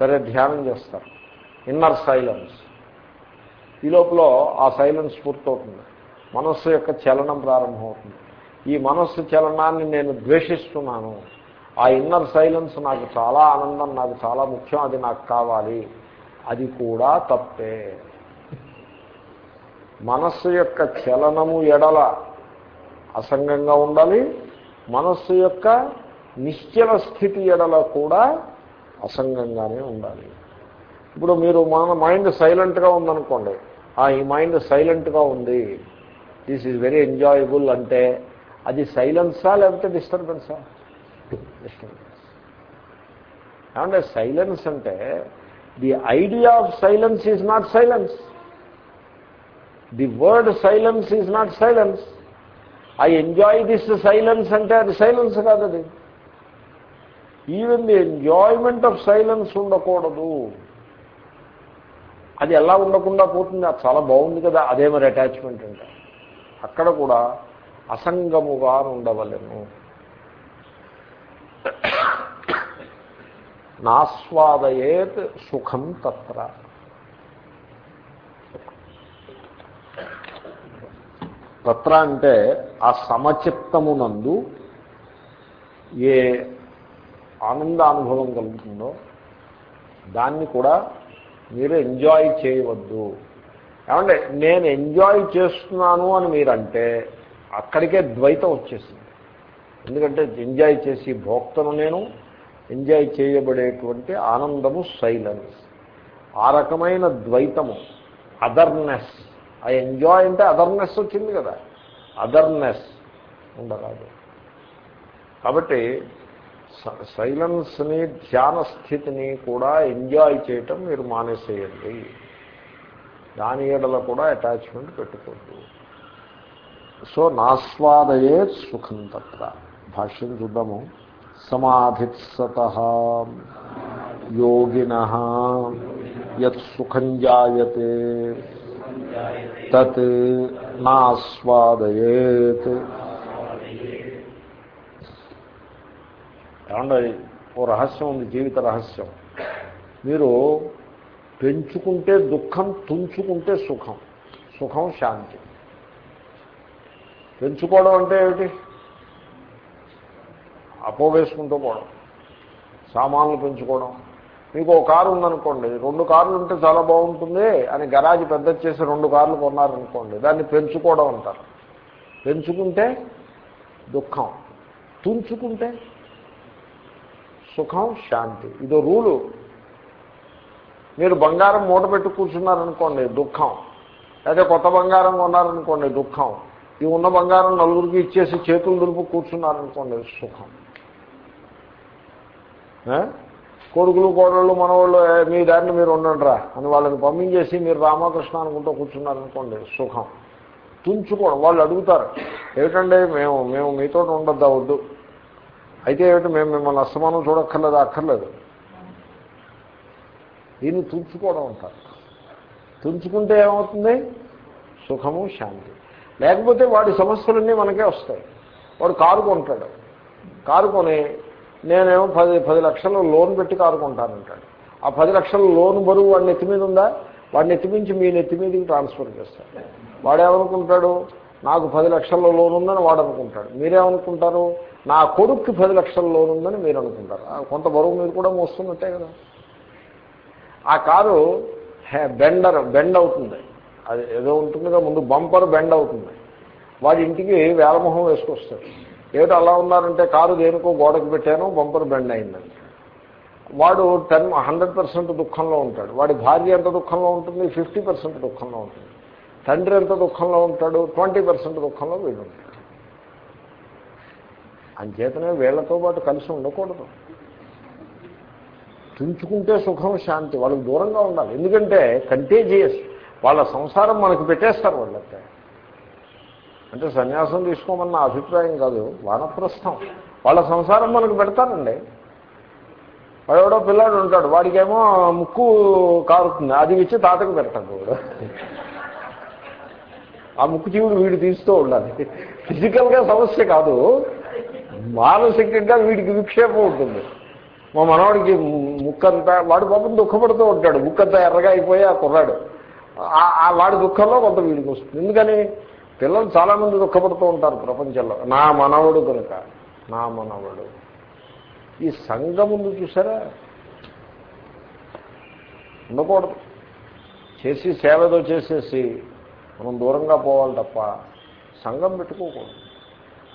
Speaker 1: సరే ధ్యానం చేస్తారు. ఇన్నర్ సైలెన్స్ ఈ లోపల ఆ సైలెన్స్ పూర్తవుతుంది. మనస్సు యొక్క చలనం ప్రారంభమవుతుంది. ఈ మనస్సు చలనాన్ని నేను ద్వేషిస్తున్నాను. ఆ ఇన్నర్ సైలెన్స్ నాకు చాలా ఆనందం నాకు చాలా ముఖ్యం అది నాకు కావాలి. అది కూడా తప్పే. మనస్సు యొక్క చలనము ఎడల అసంగంగా ఉండాలి. మనస్సు యొక్క నిశ్చల స్థితి ఎడల కూడా అసంగంగానే ఉండాలి. ఇప్పుడు మీరు మన మైండ్ సైలెంట్గా ఉందనుకోండి. ఆ ఈ మైండ్ సైలెంట్గా ఉంది. దిస్ ఈజ్ వెరీ ఎంజాయబుల్ అంటే అది సైలెన్సా లేకపోతే డిస్టర్బెన్సా? డిస్టర్బెన్స్. ఏమంటే సైలెన్స్ అంటే the idea of silence is not silence. The word silence is not silence. I enjoy this silence అంటే అది సైలెన్స్ కాదు అది. Even the enjoyment of silence ఉండకూడదు. అది ఎలా ఉండకుండా పోతుంది? అది చాలా బాగుంది కదా అదే మరి అటాచ్మెంట్ అంటే. అక్కడ కూడా అసంగముగా ఉండవలను. నాస్వాదయేత్ సుఖం తత్ర. తత్ర అంటే ఆ సమచిత్తమునందు ఏ ఆనంద అనుభవం కలుగుతుందో దాన్ని కూడా మీరు ఎంజాయ్ చేయవద్దు. ఏమంటే నేను ఎంజాయ్ చేస్తున్నాను అని మీరంటే అక్కడికే ద్వైతం వచ్చేసింది. ఎందుకంటే ఎంజాయ్ చేసి భోక్తను నేను ఎంజాయ్ చేయబడేటువంటి ఆనందము సైలెన్స్. ఆ రకమైన ద్వైతము అదర్నెస్. ఆ ఎంజాయ్ అంటే అదర్నెస్ వచ్చింది కదా. అదర్నెస్ ఉండరాదు. కాబట్టి సైలెన్స్ని ధ్యాన స్థితిని కూడా ఎంజాయ్ చేయటం మీరు మానేసేయండి. దాని ఏడల కూడా అటాచ్మెంట్ పెట్టుకోద్దు సో నాస్వాదయే సుఖం తత్ర. భాష్యం చూద్దాము. సమాధిత్సత యోగిన యత్ సుఖం జాయతే. తత్ నాస్వాదయేత్. ఏమంటే ఓ రహస్యం ఉంది జీవిత రహస్యం. మీరు పెంచుకుంటే దుఃఖం తుంచుకుంటే సుఖం. సుఖం శాంతి. పెంచుకోవడం అంటే ఏమిటి? అపోవేసుకుంటూ పోవడం. సామాన్లు పెంచుకోవడం. మీకు ఒక కారు ఉందనుకోండి రెండు కార్లు ఉంటే చాలా బాగుంటుంది అని గరాజ్ పెద్ద చేసి రెండు కార్లు కొన్నారనుకోండి దాన్ని పెంచుకోవడం అంటారు. పెంచుకుంటే దుఃఖం తుంచుకుంటే సుఖం శాంతి. ఇదో రూలు. మీరు బంగారం మూట పెట్టి కూర్చున్నారనుకోండి దుఃఖం. లేదా కొత్త బంగారం కొన్నారనుకోండి దుఃఖం. ఈ ఉన్న బంగారం నలుగురికి ఇచ్చేసి చేతులు దులుపు కూర్చున్నారనుకోండి సుఖం. కొడుకులు కోడళ్ళు మనవాళ్ళు మీ దారిని మీరు ఉండండిరా అని వాళ్ళని పంపించేసి మీరు రామకృష్ణ అనుకుంటూ కూర్చున్నారనుకోండి సుఖం. తుంచుకోవడం. వాళ్ళు అడుగుతారు ఏమిటంటే మేము మేము మీతో ఉండొద్దా వద్దు. అయితే ఏమిటి మేము మిమ్మల్ని అస్తమానం చూడక్కర్లేదు అక్కర్లేదు. దీన్ని తుంచుకోవడం అంటారు. తుంచుకుంటే ఏమవుతుంది? సుఖము శాంతి. లేకపోతే వాడి సమస్యలన్నీ మనకే వస్తాయి. వాడు కారు కొంటాడు. కారు కొని నేనేమో పది పది లక్షలు లోన్ పెట్టి కారుకుంటానంటాడు. ఆ పది లక్షల లోన్ బరువు వాడి నెత్తి మీద ఉందా? వాడిని ఎత్తిమించి మీ నెత్తి మీదకి ట్రాన్స్ఫర్ చేస్తాడు. వాడేమనుకుంటాడు? నాకు పది లక్షల లోన్ ఉందని వాడు అనుకుంటాడు మీరేమనుకుంటారు? నా కొడుక్కి పది లక్షల లోన్ ఉందని మీరు అనుకుంటారు కొంత బరువు మీరు కూడా మోస్తున్నట్టే కదా. ఆ కారు బెండర్ బెండ్ అవుతుంది. అది ఏదో ఉంటుందిగా ముందు బంపర్ బెండ్ అవుతుంది. వాడి ఇంటికి వేలమొహం వేసుకొస్తాడు. ఏమిటి అలా ఉన్నారంటే కారు దేనికో గోడకు పెట్టాను బంపర్ బెండ్ అయిందండి. వాడు టెన్ హండ్రెడ్ పర్సెంట్ దుఃఖంలో ఉంటాడు. వాడి భార్య ఎంత దుఃఖంలో ఉంటుంది? ఫిఫ్టీ పర్సెంట్ దుఃఖంలో ఉంటుంది. తండ్రి ఎంత దుఃఖంలో ఉంటాడు? ట్వంటీ పర్సెంట్ దుఃఖంలో వీడు ఉంటాడు. అంచేతనే వీళ్ళతో పాటు కలిసి ఉండకూడదు. తుంచుకుంటే సుఖం శాంతి. వాళ్ళకి దూరంగా ఉండాలి. ఎందుకంటే కంటేజియస్ వాళ్ళ సంసారం మనకు పెట్టేస్తారు వాళ్ళకి అంటే సన్యాసం తీసుకోమన్న అభిప్రాయం కాదు వానప్రస్థం. వాళ్ళ సంసారం మనకు పెడతారండి. వాడెవడో పిల్లాడు ఉంటాడు వాడికేమో ముక్కు కారుతుంది అది ఇచ్చి తాతకు పెడతాడు వాడు ఆ ముక్కు జీవుడు వీడు తీస్తూ ఉండాలి. ఫిజికల్గా సమస్య కాదు మానసికంగా వీడికి విక్షేపం ఉంటుంది. మా మనవాడికి ముక్కంతా వాడు పాపం దుఃఖపడుతూ ఉంటాడు ముక్కంతా ఎర్రగా అయిపోయి ఆ కుర్రాడు. ఆ వాడి దుఃఖంలో కొంత వీడికి వస్తుంది. ఎందుకని? పిల్లలు చాలామంది దుఃఖపడుతూ ఉంటారు ప్రపంచంలో. నా మనవడు కనుక నా మనవడు. ఈ సంఘముందు చూసారా? ఉండకూడదు. చేసి సేవదో చేసేసి మనం దూరంగా పోవాలి తప్ప సంఘం పెట్టుకోకూడదు.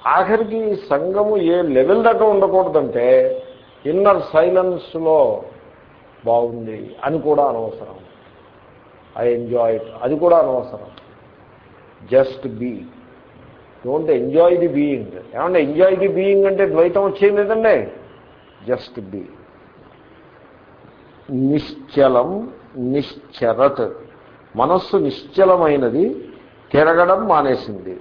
Speaker 1: ఆఖరికి సంఘము ఏ లెవెల్ దాకా ఉండకూడదంటే ఇన్నర్ సైలెన్స్లో బాగుంది అని కూడా అనవసరం. ఐ ఎంజాయ్ అది కూడా అనవసరం. Just be don't enjoy the being ఏమంటే ఎంజాయ్ ది బీయింగ్ అంటే ద్వైతం వచ్చేది లేదండి జస్ట్ బీ నిశ్చలం నిశ్చరత్. మనస్సు నిశ్చలమైనది తిరగడం మానేసింది.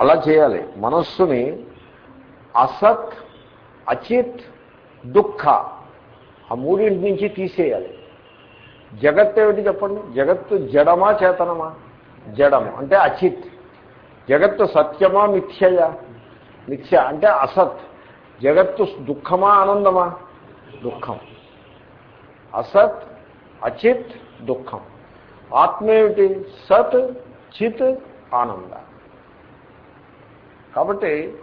Speaker 1: అలా చేయాలి. మనస్సుని అసత్ అచిత్ దుఃఖ. ఆ మూడింటి నుంచి తీసేయాలి. జగత్ ఏమిటి చెప్పండి? జగత్తు జడమా చేతనమా? జడము. అంటే అచిత్. జగత్తు సత్యమా మిథ్యయా? మిథ్య అంటే అసత్. జగత్తు దుఃఖమా ఆనందమా? దుఃఖం. అసత్ అచిత్ దుఃఖం. ఆత్మేమిటి సత్ చిత్ ఆనంద. కాబట్టి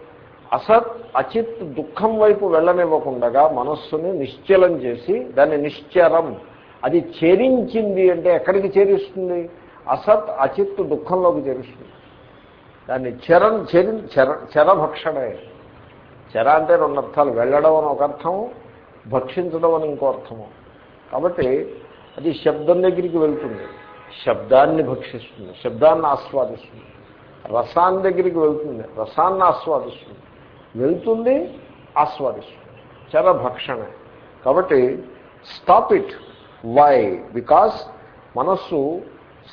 Speaker 1: అసత్ అచిత్ దుఃఖం వైపు వెళ్ళనివ్వకుండా మనస్సుని నిశ్చలం చేసి దాన్ని నిశ్చరం అది చేరించింది అంటే ఎక్కడికి చేరిస్తుంది అసత్ అచిత్ దుఃఖంలోకి చేరుస్తుంది దాన్ని చరం చెరి చర చరభక్షణే. చర అంటే రెండు అర్థాలు. వెళ్ళడం అని ఒక అర్థము భక్షించడం అని ఇంకో అర్థము. కాబట్టి అది శబ్దం దగ్గరికి వెళ్తుంది. శబ్దాన్ని భక్షిస్తుంది. శబ్దాన్ని ఆస్వాదిస్తుంది. రసాన్ని దగ్గరికి వెళ్తుంది. రసాన్ని ఆస్వాదిస్తుంది. వెళ్తుంది ఆస్వాదిస్తుంది. చరభక్షణే. కాబట్టి స్టాప్ ఇట్. వై బికాస్ మనస్సు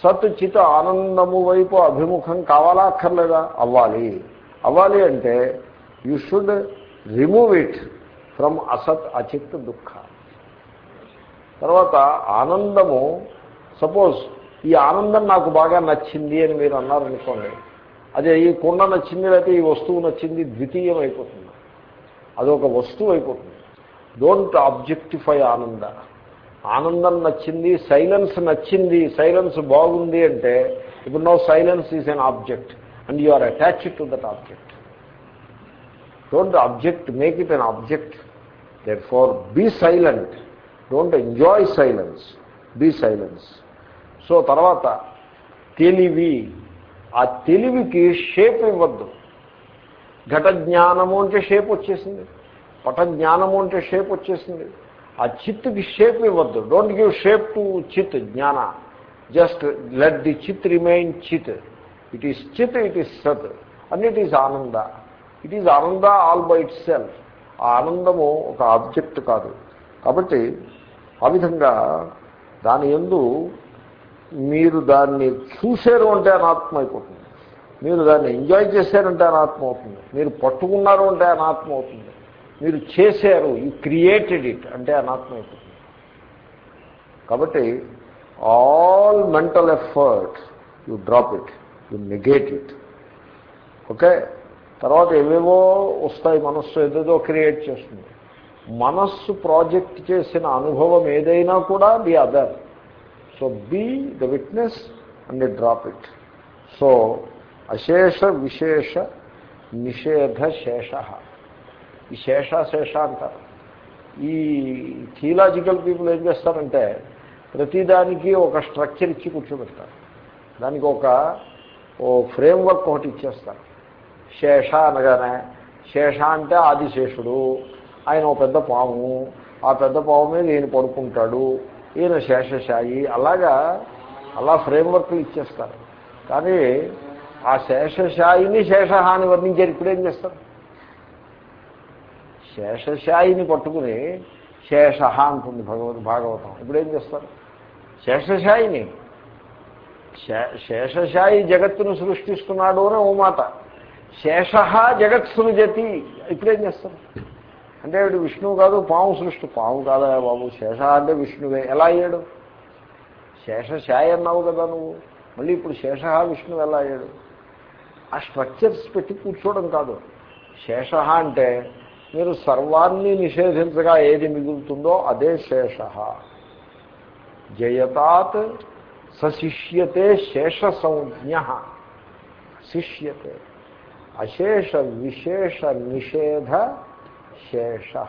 Speaker 1: సత్ చిత ఆనందము వైపు అభిముఖం కావాలా అక్కర్లేదా? అవ్వాలి. అవ్వాలి అంటే you should remove it from అసత్ అచిత్ దుఃఖ. తర్వాత ఆనందము సపోజ్ ఈ ఆనందం నాకు బాగా నచ్చింది అని మీరు అన్నారనుకోండి అదే ఈ కుండ నచ్చింది లేకపోతే ఈ వస్తువు నచ్చింది ద్వితీయం అయిపోతుంది. అదొక వస్తువు అయిపోతుంది. డోంట్ ఆబ్జెక్టిఫై ఆనంద. ఆనందం నచ్చింది సైలెన్స్ నచ్చింది సైలెన్స్ బాగుంది అంటే ఇప్పుడు no silence is an object and you are attached to that object don't object make it an object therefore be silent don't enjoy silence be silence so తర్వాత తెలివి. ఆ తెలివికి షేప్ ఇవ్వద్దు. ఘట జ్ఞానము అంటే షేప్ వచ్చేసింది. పట జ్ఞానము అంటే షేప్ వచ్చేసింది. ఆ చిత్తుకి షేప్ ఇవ్వద్దు. డోంట్ గివ్ షేప్ టు చిత్ జ్ఞాన. జస్ట్ లెట్ ది చిత్ రిమైన్ చిత్. ఇట్ ఈస్ చిత్ ఇట్ ఈస్ సత్. అండ్ ఇట్ ఈస్ ఆనంద. ఇట్ ఈజ్ ఆనంద ఆల్ బై ఇట్ సెల్ఫ్ ఆ ఆనందము ఒక ఆబ్జెక్ట్ కాదు. కాబట్టి ఆ విధంగా దాని ఎందు మీరు దాన్ని చూశారు అంటే అనాత్మ అయిపోతుంది మీరు దాన్ని ఎంజాయ్ చేశారంటే అనాత్మ అవుతుంది మీరు పట్టుకున్నారు అంటే అనాత్మ అవుతుంది మీరు చేశారు యూ క్రియేటెడ్ ఇట్ అంటే అనాత్మ అయిపోతుంది కాబట్టి all mental effort you drop it you negate it okay? తర్వాత ఏవేవో వస్తాయి మనస్సు ఏదేదో క్రియేట్ చేస్తుంది. మనస్సు ప్రాజెక్ట్ చేసిన అనుభవం ఏదైనా కూడా the other so be the witness and drop it so అశేష విశేష నిషేధ శేష. ఈ శేష శేష అంటారు. ఈ థియలాజికల్ పీపుల్ ఏం చేస్తారంటే ప్రతిదానికి ఒక స్ట్రక్చర్ ఇచ్చి కూర్చోబెడతారు. దానికి ఒక ఓ ఫ్రేమ్వర్క్ ఒకటి ఇచ్చేస్తారు. శేష అనగానే శేష అంటే ఆదిశేషుడు ఆయన ఒక పెద్ద పాము ఆ పెద్ద పాము మీద ఈయన పడుకుంటాడు ఈయన శేషశాయి అలాగా అలా ఫ్రేమ్వర్క్లు ఇచ్చేస్తారు. కానీ ఆ శేషశాయిని శేష అని వర్ణించారు ఇప్పుడేం చేస్తారు? శేషశాయిని పట్టుకుని శేష అంటుంది భగవద్ భాగవతం. ఇప్పుడేం చేస్తారు? శేషశాయిని శేషశాయి జగత్తును సృష్టిస్తున్నాడు అని ఓ మాట. శేష జగత్ సృజతి. ఇప్పుడేం చేస్తారు? అంటే వీడు విష్ణువు కాదు పాము సృష్టి. పాము కాదా బాబు? శేష అంటే విష్ణువే. ఎలా అయ్యాడు? శేషశాయి అన్నావు కదా నువ్వు. మళ్ళీ ఇప్పుడు శేష విష్ణువు ఎలా అయ్యాడు? ఆ స్ట్రక్చర్స్ పెట్టి కూర్చోవడం కాదు. శేష అంటే మీరు సర్వాన్ని నిషేధించగా ఏది మిగులుతుందో అదే శేష. జయతాత్ సశిష్యతే శేష సంజ్ఞ శిష్యతే. అశేష విశేష నిషేధ శేష.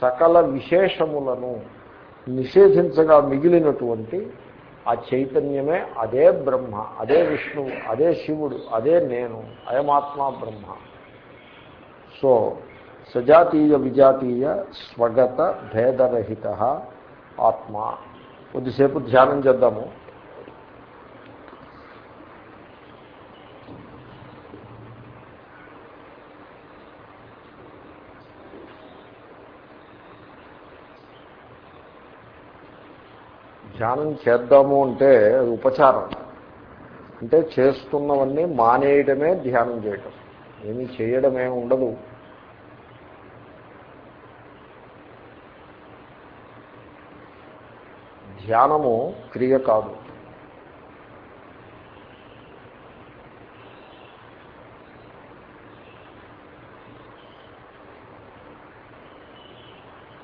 Speaker 1: సకల విశేషములను నిషేధించగా మిగిలినటువంటి ఆ చైతన్యమే అదే బ్రహ్మ అదే విష్ణువు అదే శివుడు అదే నేను అయమాత్మా బ్రహ్మ. సో సజాతీయ విజాతీయ స్వగత భేదరహిత ఆత్మ. కొద్దిసేపు ధ్యానం చేద్దాము. ధ్యానం చేద్దాము అంటే అది ఉపచారం. అంటే చేస్తున్నవన్నీ మానేయడమే ధ్యానం చేయటం. ఏమీ చేయడమే ఉండదు. ధ్యానము క్రియ కాదు.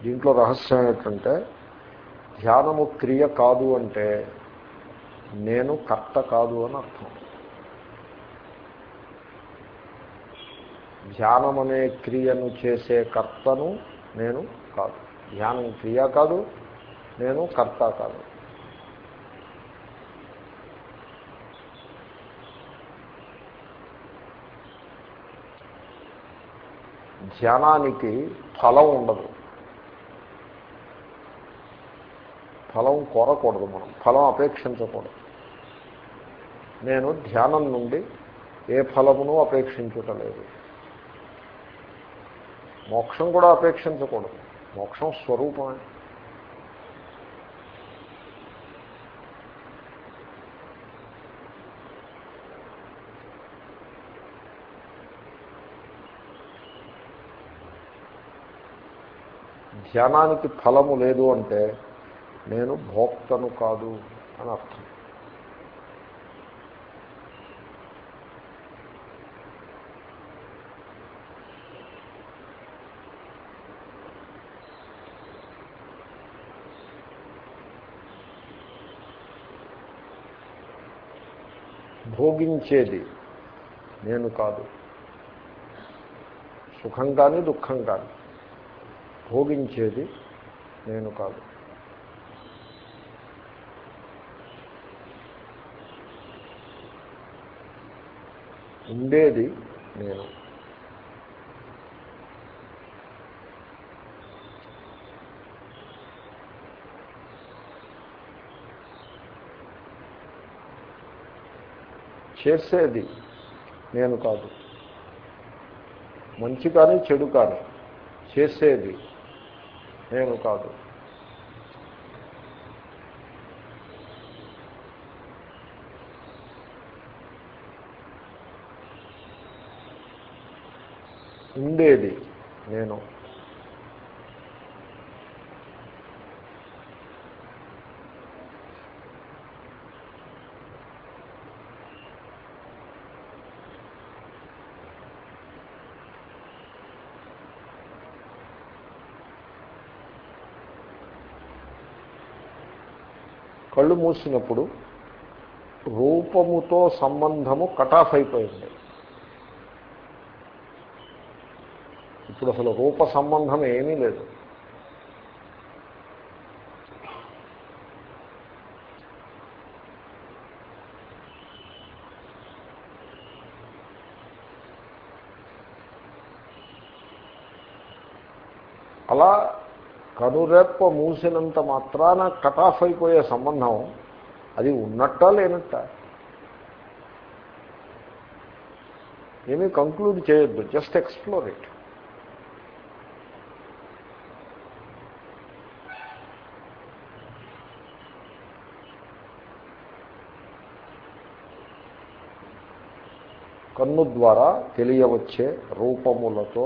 Speaker 1: దీంట్లో రహస్యం ఏంటంటే ధ్యానము క్రియ కాదు అంటే నేను కర్త కాదు అని అర్థం. ధ్యానం అనే క్రియను చేసే కర్తను నేను కాదు. ధ్యానం క్రియ కాదు నేను కర్త కాదు. ధ్యానానికి ఫలం ఉండదు. ఫలం కోరకూడదు మనం. ఫలం అపేక్షించకూడదు. నేను ధ్యానం నుండి ఏ ఫలమును అపేక్షించుటలేదు. మోక్షం కూడా అపేక్షించకూడదు. మోక్షం స్వరూపమే. ధ్యానానికి ఫలము లేదు అంటే నేను భోక్తను కాదు అని అర్థం. భోగించేది నేను కాదు. సుఖం కానీ దుఃఖం కానీ. భోగించేది నేను కాదు. ఉండేది నేను. చేసేది నేను కాదు. మంచి కానీ చెడు కానీ చేసేది నేను కాదు. ఉండేది నేను. కళ్ళు మూసినప్పుడు రూపముతో సంబంధము కటాఫ్ అయిపోయింది. ఇప్పుడు అసలు రూప సంబంధం ఏమీ లేదు అలా కనురెప్ప మూసినంత మాత్రాన కటాఫ్ అయిపోయే సంబంధం అది ఉన్నట్ట లేనట్ట? ఏమీ కంక్లూడ్ చేయొద్దు జస్ట్ ఎక్స్ప్లోర్ ఇట్ కన్ను ద్వారా తెలియవచ్చే రూపములతో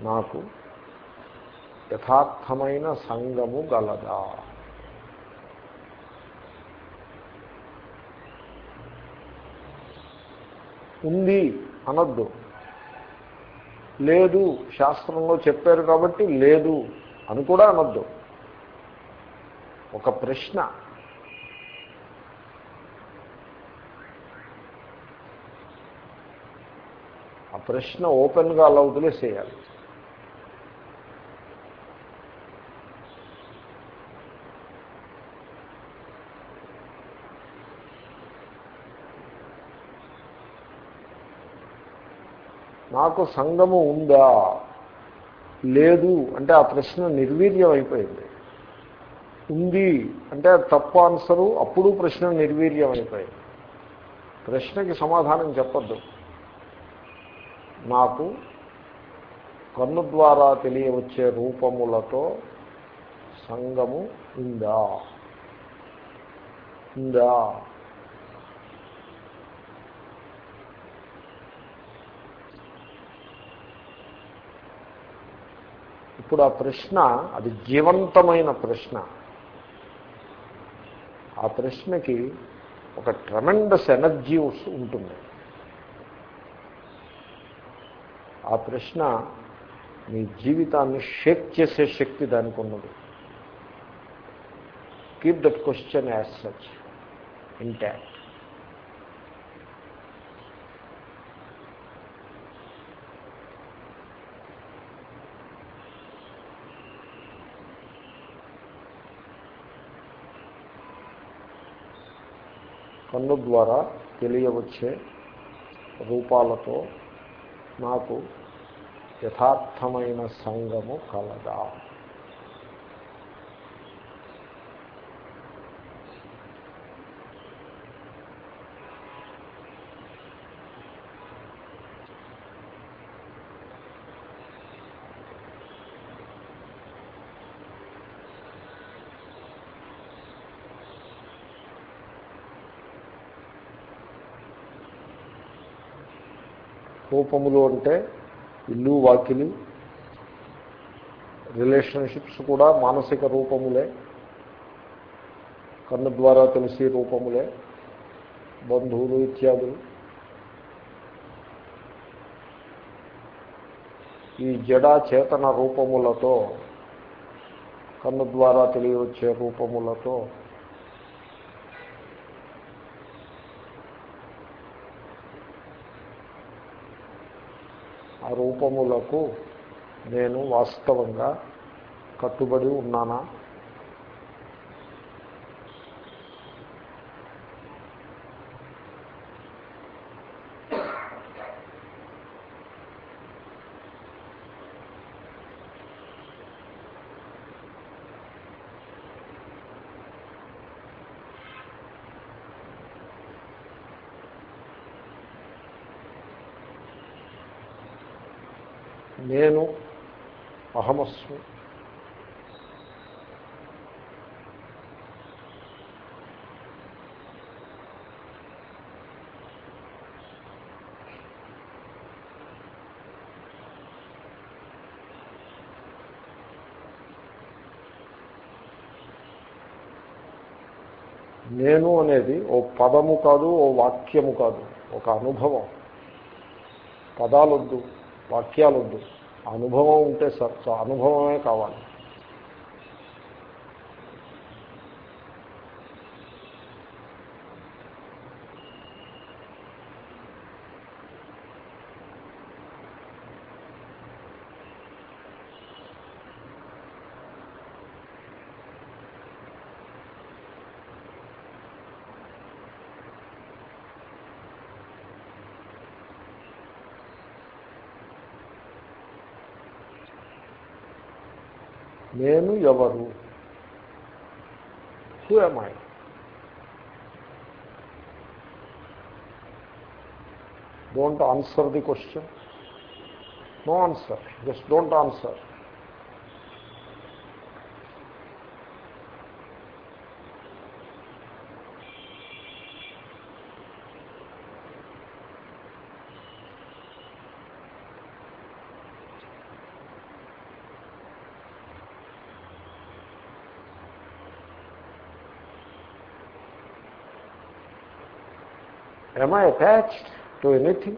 Speaker 1: నాకు యథార్థమైన సంగము గలదా. ఉంది అనద్దు. లేదు శాస్త్రంలో చెప్పారు కాబట్టి లేదు అని కూడా అనద్దు. ఒక ప్రశ్న. ఆ ప్రశ్న ఓపెన్గా అలా వదిలేసేయాలి. నాకు సంగము ఉందా? లేదు. అంటే ఆ ప్రశ్న నిర్వీర్యం అయిపోయింది ఉంది. అంటే తప్పు ఆన్సరు అప్పుడు ప్రశ్న నిర్వీర్యం అయిపోయింది ప్రశ్నకి సమాధానం చెప్పద్దు. నాకు కన్ను ద్వారా తెలియవచ్చే రూపములతో సంగము ఉందా? ఉందా? ఇప్పుడు ఆ ప్రశ్న అది జీవంతమైన ప్రశ్న. ఆ ప్రశ్నకి ఒక ట్రమెండస్ ఎనర్జీ ఉంటుంది. ఆ ప్రశ్న మీ జీవితాన్ని షేక్ చేసే శక్తి దానికి ఉన్నది. Keep that question as such intact కన్ను ద్వారా తెలియవచ్చే రూపాలతో నాకు యథార్థమైన సంగము కలదా. రూపములు అంటే ఇల్లు వాకిలి రిలేషన్షిప్స్ కూడా మానసిక రూపములే కన్ను ద్వారా తెలిసే రూపములే బంధువులు ఇత్యాదులు. ఈ జడాచేతన రూపములతో కన్ను ద్వారా తెలియవచ్చే రూపములతో ఆ రూపములకు నేను వాస్తవంగా కట్టుబడి ఉన్నానా నేను అహమస్మి నేను అనేది ఓ పదము కాదు ఓ వాక్యము కాదు ఒక అనుభవం. పదాలొద్దు వాక్యాలొద్దు. అనుభవం ఉంటే సార్ అనుభవమే కావాలి. నేను ఎవరు? Who don't answer the question no answer just don't answer Am I attached to anything?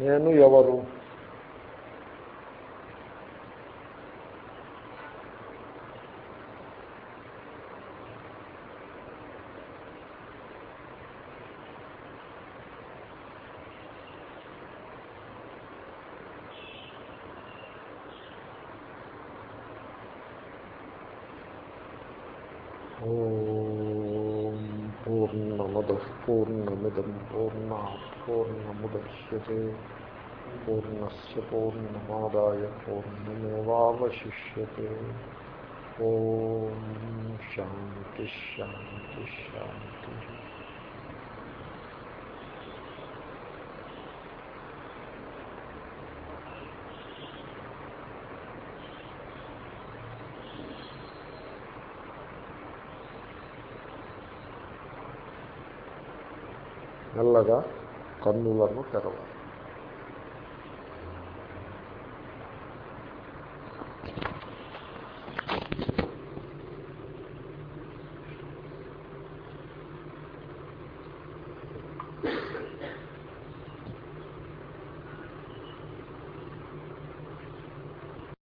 Speaker 1: నేను ఎవరు పూర్ణముద్యతే పూర్ణస్ పూర్ణమాదాయ పూర్ణమేవాశిష్యతే ఓం శాంతి శాంతి శాంతి మెల్లగా కన్నులను తెరవాలి